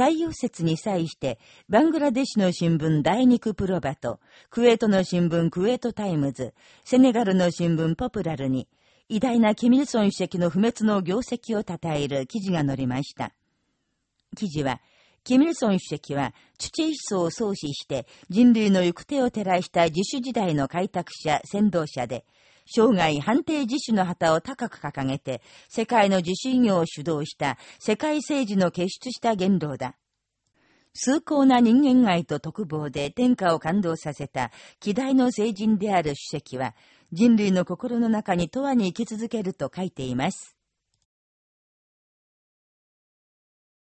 太陽節に際して、バングラデシュの新聞ダイニク・プロバと、クウェートの新聞クウェートタイムズ、セネガルの新聞ポプラルに、偉大なキムイルソン主席の不滅の業績を称える記事が載りました。記事は、キムイルソン主席は、チュチェ思想を創始して人類の行く手を照らした自主時代の開拓者、先導者で、生涯反帝自主の旗を高く掲げて、世界の自主業を主導した世界政治の結出した言動だ。崇高な人間愛と特望で天下を感動させた希代の聖人である主席は、人類の心の中に永遠に生き続けると書いています。